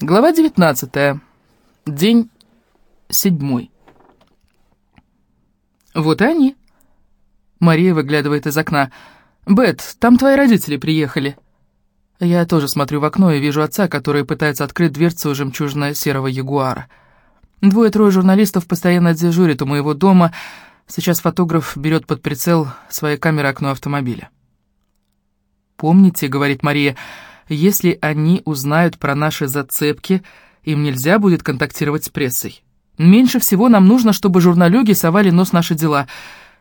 Глава 19. День седьмой. Вот и они. Мария выглядывает из окна. «Бет, там твои родители приехали». Я тоже смотрю в окно и вижу отца, который пытается открыть дверцу жемчужно-серого ягуара. Двое-трое журналистов постоянно дежурят у моего дома. Сейчас фотограф берет под прицел своей камеры окно автомобиля. «Помните, — говорит Мария, — если они узнают про наши зацепки, им нельзя будет контактировать с прессой. Меньше всего нам нужно, чтобы журналюги совали нос наши дела.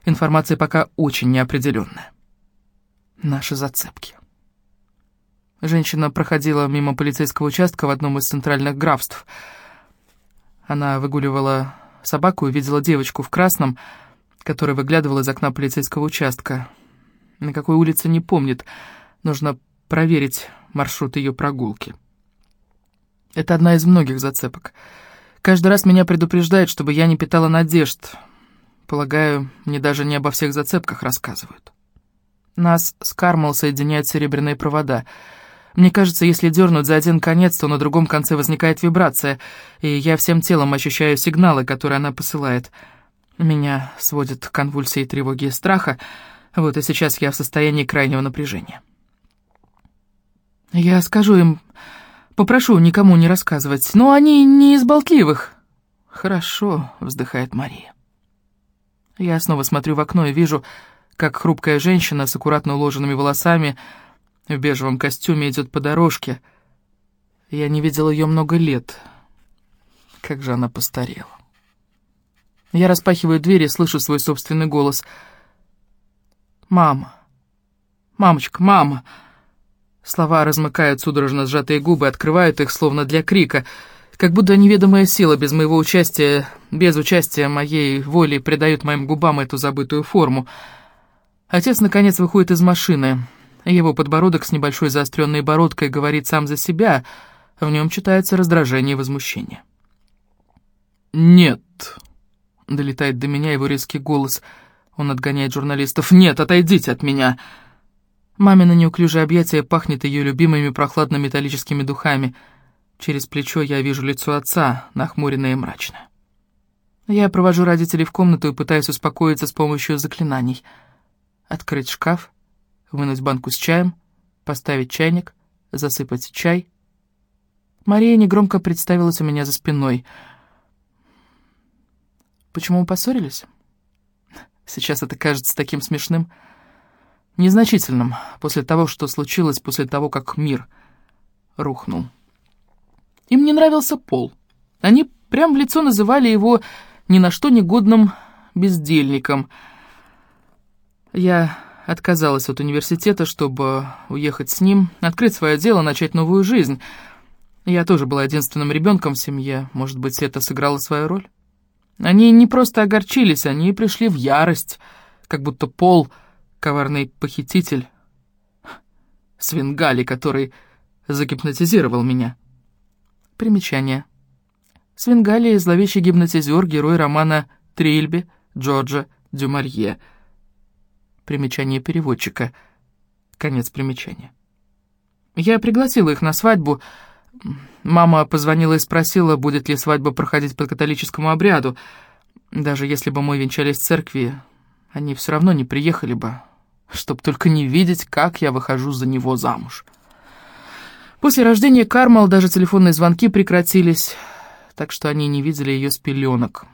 Информация пока очень неопределенная. Наши зацепки. Женщина проходила мимо полицейского участка в одном из центральных графств. Она выгуливала собаку и видела девочку в красном, которая выглядывала из окна полицейского участка. На какой улице не помнит. Нужно проверить маршрут ее прогулки. Это одна из многих зацепок. Каждый раз меня предупреждают, чтобы я не питала надежд. Полагаю, мне даже не обо всех зацепках рассказывают. Нас с Кармал соединяют серебряные провода. Мне кажется, если дернуть за один конец, то на другом конце возникает вибрация, и я всем телом ощущаю сигналы, которые она посылает. Меня сводят конвульсии тревоги и страха, вот и сейчас я в состоянии крайнего напряжения. Я скажу им, попрошу никому не рассказывать, но они не из болтливых. Хорошо, вздыхает Мария. Я снова смотрю в окно и вижу, как хрупкая женщина с аккуратно уложенными волосами в бежевом костюме идет по дорожке. Я не видел ее много лет. Как же она постарела. Я распахиваю дверь и слышу свой собственный голос. «Мама! Мамочка, мама!» Слова размыкают судорожно сжатые губы, открывают их, словно для крика, как будто неведомая сила без моего участия, без участия моей воли придает моим губам эту забытую форму. Отец, наконец, выходит из машины. Его подбородок с небольшой заостренной бородкой говорит сам за себя, в нем читается раздражение и возмущение. «Нет», — долетает до меня его резкий голос. Он отгоняет журналистов. «Нет, отойдите от меня!» Мамино неуклюжее объятие пахнет ее любимыми прохладно-металлическими духами. Через плечо я вижу лицо отца, нахмуренное и мрачное. Я провожу родителей в комнату и пытаюсь успокоиться с помощью заклинаний. Открыть шкаф, вынуть банку с чаем, поставить чайник, засыпать чай. Мария негромко представилась у меня за спиной. «Почему мы поссорились?» Сейчас это кажется таким смешным незначительным после того, что случилось после того, как мир рухнул. Им не нравился Пол. Они прям в лицо называли его ни на что негодным бездельником. Я отказалась от университета, чтобы уехать с ним, открыть свое дело, начать новую жизнь. Я тоже была единственным ребенком в семье, может быть, это сыграло свою роль? Они не просто огорчились, они пришли в ярость, как будто Пол коварный похититель, Свингали, который загипнотизировал меня. Примечание. Свингали — зловещий гипнотизер, герой романа Трильби Джорджа Дюмарье. Примечание переводчика. Конец примечания. Я пригласила их на свадьбу. Мама позвонила и спросила, будет ли свадьба проходить по католическому обряду. Даже если бы мы венчались в церкви, они все равно не приехали бы, чтоб только не видеть, как я выхожу за него замуж. После рождения Кармал даже телефонные звонки прекратились, так что они не видели ее с пеленок.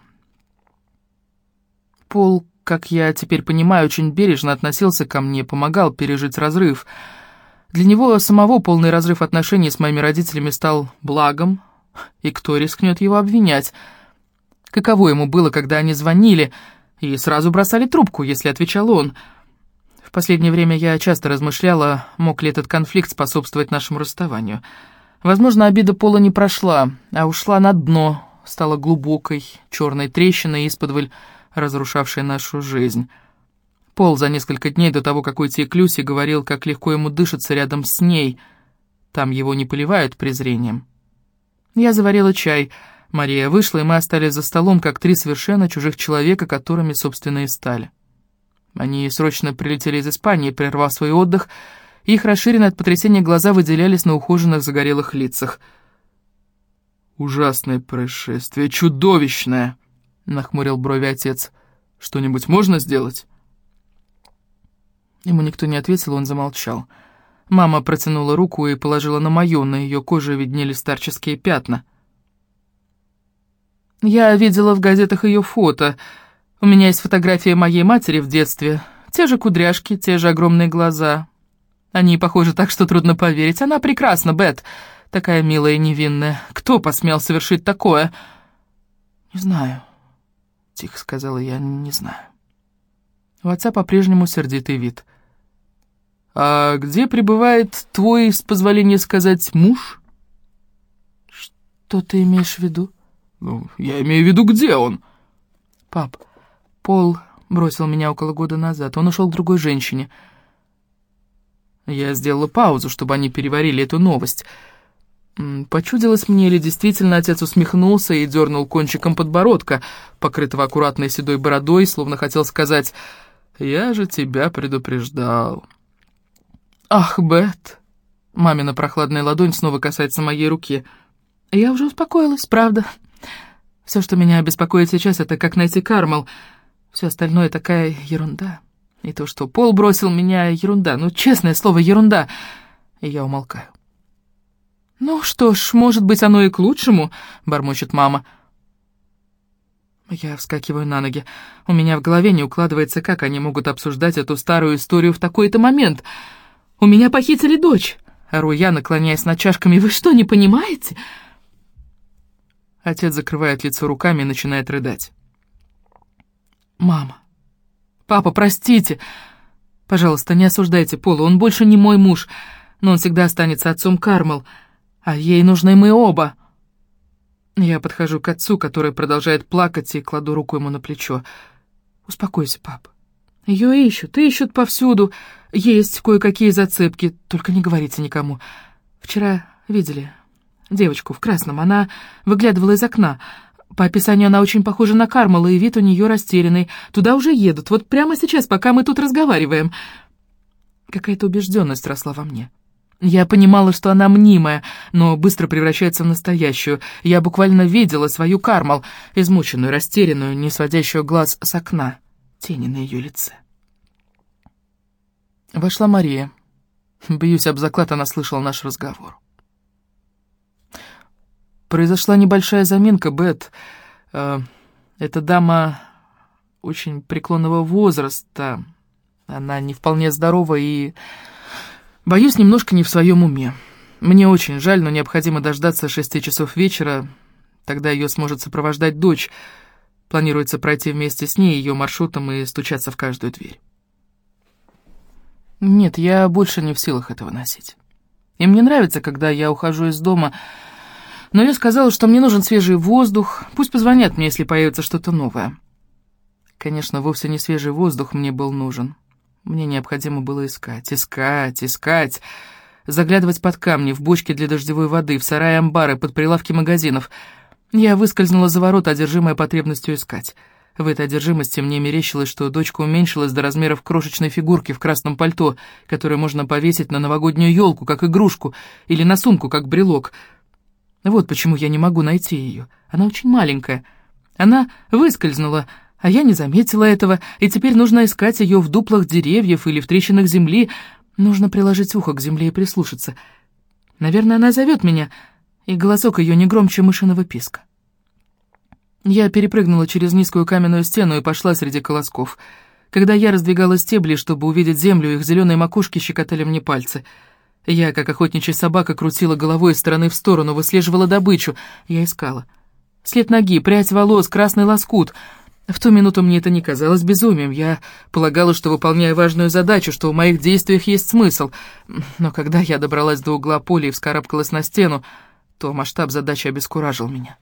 Пол, как я теперь понимаю, очень бережно относился ко мне, помогал пережить разрыв. Для него самого полный разрыв отношений с моими родителями стал благом, и кто рискнет его обвинять? Каково ему было, когда они звонили и сразу бросали трубку, если отвечал он — последнее время я часто размышляла, мог ли этот конфликт способствовать нашему расставанию. Возможно, обида Пола не прошла, а ушла на дно, стала глубокой, черной трещиной исподволь, разрушавшей нашу жизнь. Пол за несколько дней до того, как уйти к Люсе, говорил, как легко ему дышится рядом с ней. Там его не поливают презрением. Я заварила чай. Мария вышла, и мы остались за столом, как три совершенно чужих человека, которыми, собственно, и стали. Они срочно прилетели из Испании, прервав свой отдых, их расширенные от потрясения глаза выделялись на ухоженных загорелых лицах. «Ужасное происшествие, чудовищное!» — нахмурил брови отец. «Что-нибудь можно сделать?» Ему никто не ответил, он замолчал. Мама протянула руку и положила на мою, на ее коже виднелись старческие пятна. Я видела в газетах ее фото. У меня есть фотография моей матери в детстве. Те же кудряшки, те же огромные глаза. Они похожи так, что трудно поверить. Она прекрасна, Бет. Такая милая и невинная. Кто посмел совершить такое? Не знаю. Тихо сказала я, не знаю. У отца по-прежнему сердитый вид. «А где пребывает твой, с позволения сказать, муж?» «Что ты имеешь в виду?» «Ну, я имею в виду, где он?» «Пап, Пол бросил меня около года назад. Он ушел к другой женщине». Я сделала паузу, чтобы они переварили эту новость. Почудилось мне, или действительно отец усмехнулся и дернул кончиком подбородка, покрытого аккуратной седой бородой, словно хотел сказать «Я же тебя предупреждал». «Ах, Бет!» Мамина прохладная ладонь снова касается моей руки. «Я уже успокоилась, правда. Все, что меня беспокоит сейчас, это как найти Кармал. Все остальное такая ерунда. И то, что Пол бросил меня, ерунда. Ну, честное слово, ерунда». И я умолкаю. «Ну что ж, может быть, оно и к лучшему», — бормочет мама. Я вскакиваю на ноги. У меня в голове не укладывается, как они могут обсуждать эту старую историю в такой-то момент. «У меня похитили дочь!» Ору я, наклоняясь над чашками. «Вы что, не понимаете?» Отец закрывает лицо руками и начинает рыдать. «Мама! Папа, простите! Пожалуйста, не осуждайте Пола, он больше не мой муж, но он всегда останется отцом Кармел». А ей нужны мы оба. Я подхожу к отцу, который продолжает плакать, и кладу руку ему на плечо. Успокойся, пап. Ее ищут, ищут повсюду. Есть кое-какие зацепки, только не говорите никому. Вчера видели девочку в красном. Она выглядывала из окна. По описанию она очень похожа на Кармала, и вид у нее растерянный. Туда уже едут, вот прямо сейчас, пока мы тут разговариваем. Какая-то убежденность росла во мне. Я понимала, что она мнимая, но быстро превращается в настоящую. Я буквально видела свою Кармал, измученную, растерянную, не сводящую глаз с окна, тени на ее лице. Вошла Мария. Боюсь, об заклад она слышала наш разговор. Произошла небольшая заминка, Бет. Э, эта дама очень преклонного возраста. Она не вполне здорова и... Боюсь, немножко не в своем уме. Мне очень жаль, но необходимо дождаться шести часов вечера, тогда ее сможет сопровождать дочь. Планируется пройти вместе с ней ее маршрутом и стучаться в каждую дверь. Нет, я больше не в силах этого носить. И мне нравится, когда я ухожу из дома, но я сказала, что мне нужен свежий воздух, пусть позвонят мне, если появится что-то новое. Конечно, вовсе не свежий воздух мне был нужен. Мне необходимо было искать, искать, искать, заглядывать под камни, в бочки для дождевой воды, в сараи амбары, под прилавки магазинов. Я выскользнула за ворота, одержимая потребностью искать. В этой одержимости мне мерещилось, что дочка уменьшилась до размеров крошечной фигурки в красном пальто, которое можно повесить на новогоднюю елку, как игрушку, или на сумку, как брелок. Вот почему я не могу найти ее. Она очень маленькая. Она выскользнула, а я не заметила этого, и теперь нужно искать ее в дуплах деревьев или в трещинах земли. Нужно приложить ухо к земле и прислушаться. Наверное, она зовет меня, и голосок ее не громче мышиного писка. Я перепрыгнула через низкую каменную стену и пошла среди колосков. Когда я раздвигала стебли, чтобы увидеть землю, их зеленые макушки щекотали мне пальцы. Я, как охотничья собака, крутила головой из стороны в сторону, выслеживала добычу. Я искала. След ноги, прядь волос, красный лоскут — в ту минуту мне это не казалось безумием. Я полагала, что выполняю важную задачу, что в моих действиях есть смысл. Но когда я добралась до угла поля и вскарабкалась на стену, то масштаб задачи обескуражил меня.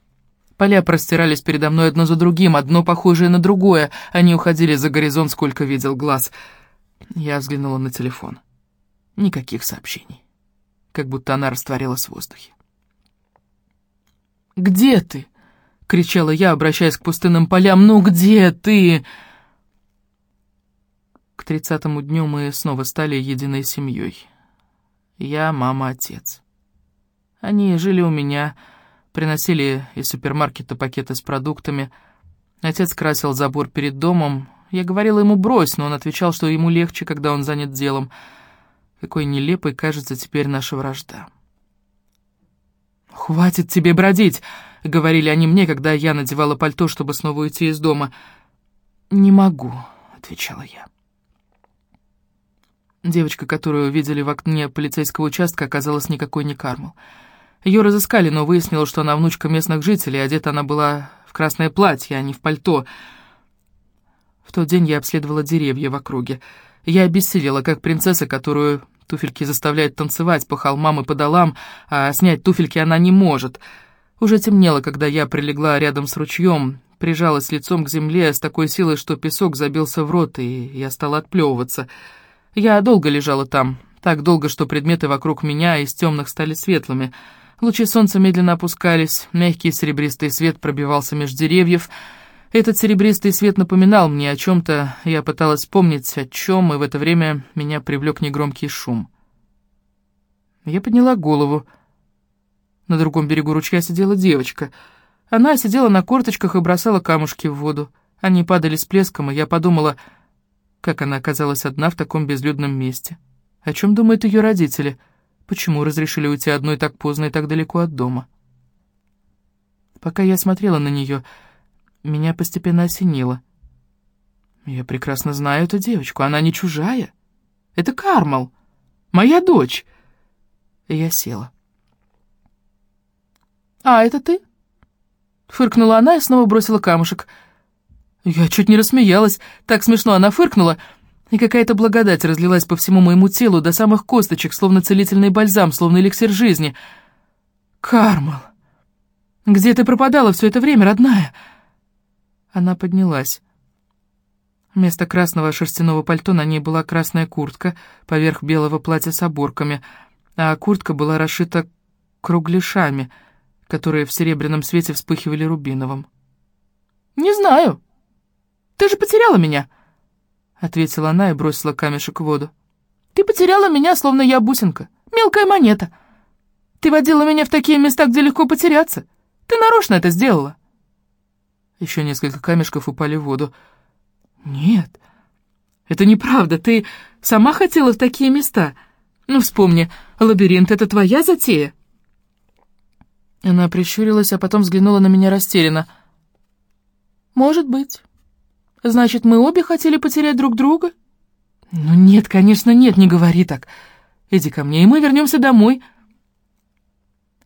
Поля простирались передо мной одно за другим, одно похожее на другое. Они уходили за горизонт, сколько видел глаз. Я взглянула на телефон. Никаких сообщений. Как будто она растворилась в воздухе. «Где ты?» кричала я, обращаясь к пустынным полям. «Ну где ты?» К тридцатому дню мы снова стали единой семьей. Я, мама, отец. Они жили у меня, Приносили из супермаркета пакеты с продуктами. Отец красил забор перед домом. Я говорила ему «брось», но он отвечал, что ему легче, когда он занят делом. Какой нелепой кажется теперь наша вражда. «Хватит тебе бродить!» — говорили они мне, когда я надевала пальто, чтобы снова уйти из дома. «Не могу», — отвечала я. Девочка, которую видели в окне полицейского участка, оказалась никакой не Кармел. Ее разыскали, но выяснилось, что она внучка местных жителей, одета она была в красное платье, а не в пальто. В тот день я обследовала деревья в округе. Я обессилела, как принцесса, которую туфельки заставляют танцевать по холмам и по долам, а снять туфельки она не может. Уже темнело, когда я прилегла рядом с ручьем, прижалась лицом к земле с такой силой, что песок забился в рот, и я стала отплевываться — я долго лежала там, так долго, что предметы вокруг меня из темных стали светлыми. Лучи солнца медленно опускались, мягкий серебристый свет пробивался меж деревьев. Этот серебристый свет напоминал мне о чем-то, я пыталась вспомнить о чем, и в это время меня привлек негромкий шум. Я подняла голову. На другом берегу ручья сидела девочка. Она сидела на корточках и бросала камушки в воду. Они падали с плеском, и я подумала... Как она оказалась одна в таком безлюдном месте? О чем думают ее родители? Почему разрешили уйти одной так поздно и так далеко от дома? Пока я смотрела на нее, меня постепенно осенило. Я прекрасно знаю эту девочку, она не чужая. Это Кармал, моя дочь. Я села. «А, это ты?» Фыркнула она и снова бросила камушек — я чуть не рассмеялась, так смешно она фыркнула, и какая-то благодать разлилась по всему моему телу, до самых косточек, словно целительный бальзам, словно эликсир жизни. «Кармал, где ты пропадала все это время, родная?» Она поднялась. Вместо красного шерстяного пальто на ней была красная куртка поверх белого платья с оборками, а куртка была расшита кругляшами, которые в серебряном свете вспыхивали рубиновым. «Не знаю», ты же потеряла меня!» Ответила она и бросила камешек в воду. «Ты потеряла меня, словно я бусинка. Мелкая монета. Ты водила меня в такие места, где легко потеряться. Ты нарочно это сделала». Еще несколько камешков упали в воду. «Нет, это неправда. Ты сама хотела в такие места. Ну, вспомни, лабиринт — это твоя затея?» Она прищурилась, а потом взглянула на меня растерянно. «Может быть». Значит, мы обе хотели потерять друг друга? Ну нет, конечно, нет, не говори так. Иди ко мне, и мы вернемся домой.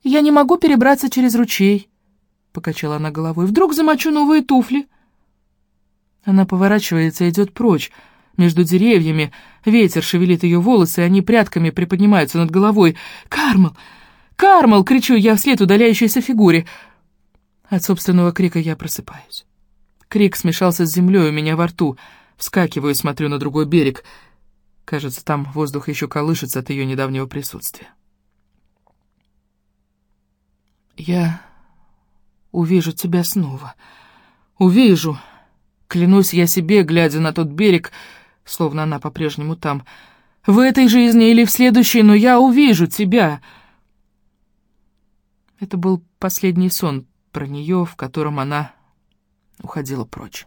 Я не могу перебраться через ручей, покачала она головой. Вдруг замочу новые туфли. Она поворачивается и идет прочь. Между деревьями ветер шевелит ее волосы, они прядками приподнимаются над головой. «Кармал! Кармал!» — кричу я вслед удаляющейся фигуре. От собственного крика я просыпаюсь. Крик смешался с землей у меня во рту. Вскакиваю и смотрю на другой берег. Кажется, там воздух еще колышется от ее недавнего присутствия. Я увижу тебя снова. Увижу. Клянусь я себе, глядя на тот берег, словно она по-прежнему там. В этой жизни или в следующей, но я увижу тебя. Это был последний сон про нее, в котором она уходила прочь.